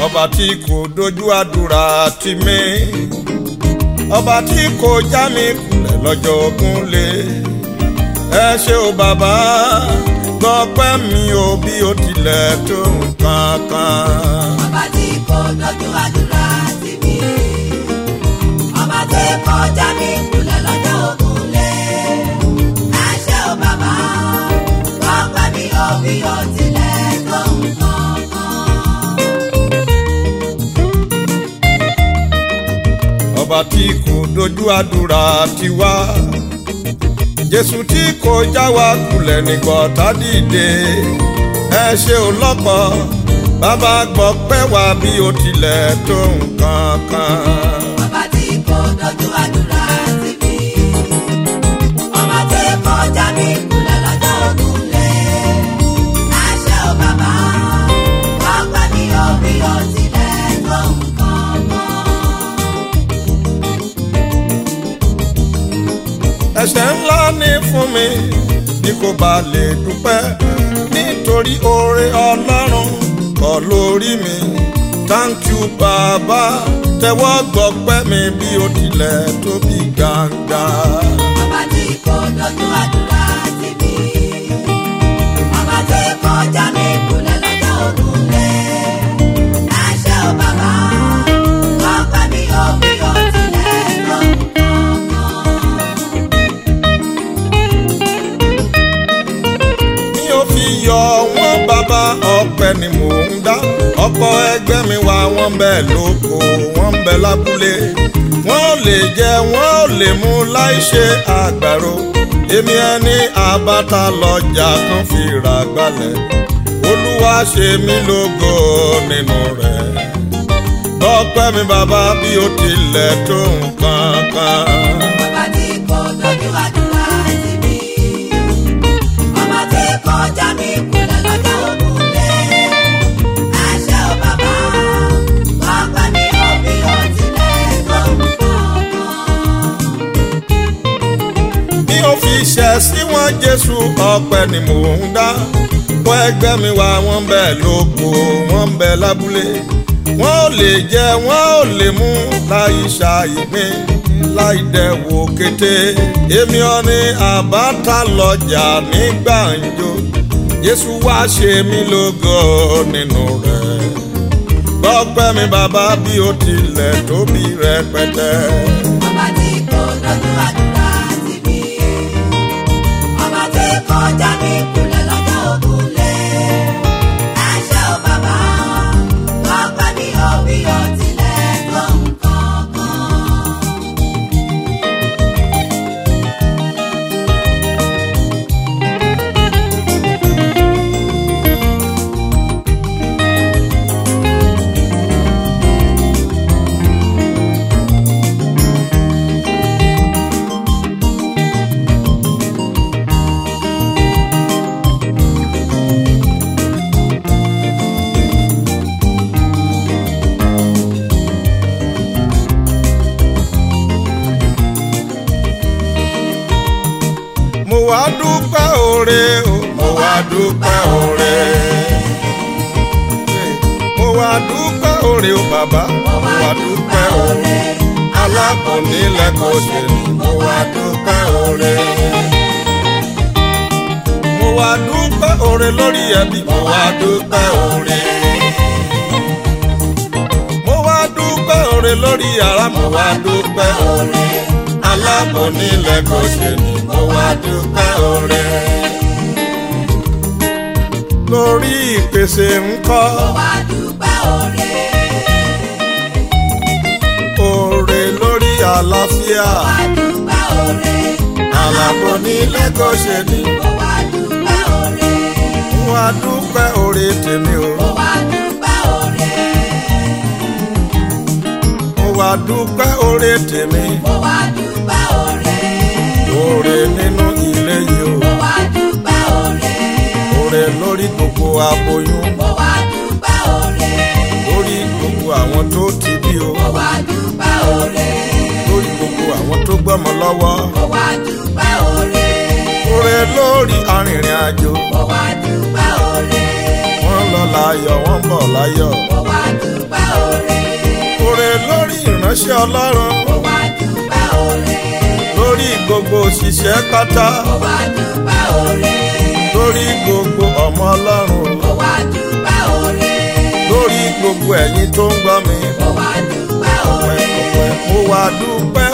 ọba tí kò dojú àdúrà tì mí ọba tí kò já mi kulẹ̀ lọ́jọ́ kúnlé ẹ ṣé o bàbá gbọ́pẹ́ mi ò bí o tilẹ̀ tó nǹkan kan. ọba tí kò dojú àdúrà. ọba tí kò dojú àdúrà tiwa jésù tí kò já wa kulẹ̀ nígbọ̀ tá dìde ẹ ṣe ọlọ́pọ̀ bàbá gbọ́ pẹ́ wá bí ó tilẹ̀ tó nǹkan kan. ọba tí kò dojú àdúrà. ẹ̀ṣẹ̀ ńlá ni fún mi bí kò bá lè dúpẹ́ nítorí oore ọlọ́run kọ́ lórí mi thank you bàbá tẹ́wọ́ gbọ́pẹ́ mi bí ó tilẹ̀ tóbi gbangba. ọba tí kò lójú àdúrà. iṣẹ́ ni mò ń dá ọ̀pọ̀ ẹgbẹ́ mi wà wọ́n bẹ̀ lóko wọ́n bẹ̀ lábúlé wọ́n ò lè jẹ wọ́n ò lè mú láì ṣe àgbàro èmi ẹni àbáta lọ́jà kan fi gbalẹ̀ olúwa ṣe mí lógo nínú rẹ̀ ọpẹ́ mi bàbá bí ó tilẹ̀ tó nǹkan kan. bàbá tí kò lójú àgbà. sí wọn Jésù ọpẹ́ ni mò ń dá wọn ẹgbẹ́ mi wá wọn bẹ lóko wọn bẹ lábúlé wọn ò lè jẹ wọn ò lè mú láì ṣàìpín láì dẹ̀wò kété èmi ọ̀ni àbáta lọ́jà ní gbàǹjo Jésù wá ṣe mí lógo nínú rẹ̀ gbọ́pẹ́ mi bàbá bí ó tilẹ̀ tóbi rẹpẹtẹ. wá dúpẹ́ òre o mo wá dúpẹ́ òre mo wá dúpẹ́ òre o bàbá mo wá dúpẹ́ òre alákùnrinlẹ̀ kò ṣe ni mo wá dúpẹ́ òre mo wá dúpẹ́ òre lórí ẹbí mo wá dúpẹ́ òre. mo wá dúpẹ́ òre lórí ara mo wá dúpẹ́ òre mo nílẹ̀ kò ṣe ni mo wá dúpẹ́ oore. lórí ìpèsè ńkọ́. mo wá dúpẹ́ oore. oore lórí àlàáfíà. mo wá dúpẹ́ oore. àlàbò nílẹ̀ kò ṣe ni. mo wá dúpẹ́ oore. mo wá dúpẹ́ oore tèmi o. mo wá dúpẹ́ oore. mo wá dúpẹ́ oore tèmi. mo wá dúpẹ́ oore. Ore nínú ilé yìí o. mo wá dúpẹ́ oore. oore lórí gbogbo aboyún. mo wá dúpẹ́ oore. lórí gbogbo àwọn tó ti bí o. mo wá dúpẹ́ oore. lórí gbogbo àwọn tó gbọ́mọ lọ́wọ́. mo wá dúpẹ́ oore. oore lórí arìnrìn àjò. mo wá dúpẹ́ oore. wọ́n lọ láyọ̀ wọ́n bọ̀ láyọ̀. mo wá dúpẹ́ oore. oore lórí ìránṣẹ́ Ọlọ́run gbogbo òṣìṣẹ́ pátá. ó wá dúpẹ́ oore. lórí gbogbo ọmọ ọlọ́run. ó wá dúpẹ́ oore. lórí gbogbo ẹ̀yin tó ń gbọ́ mi. ó wá dúpẹ́ oore. ó wá dúpẹ́.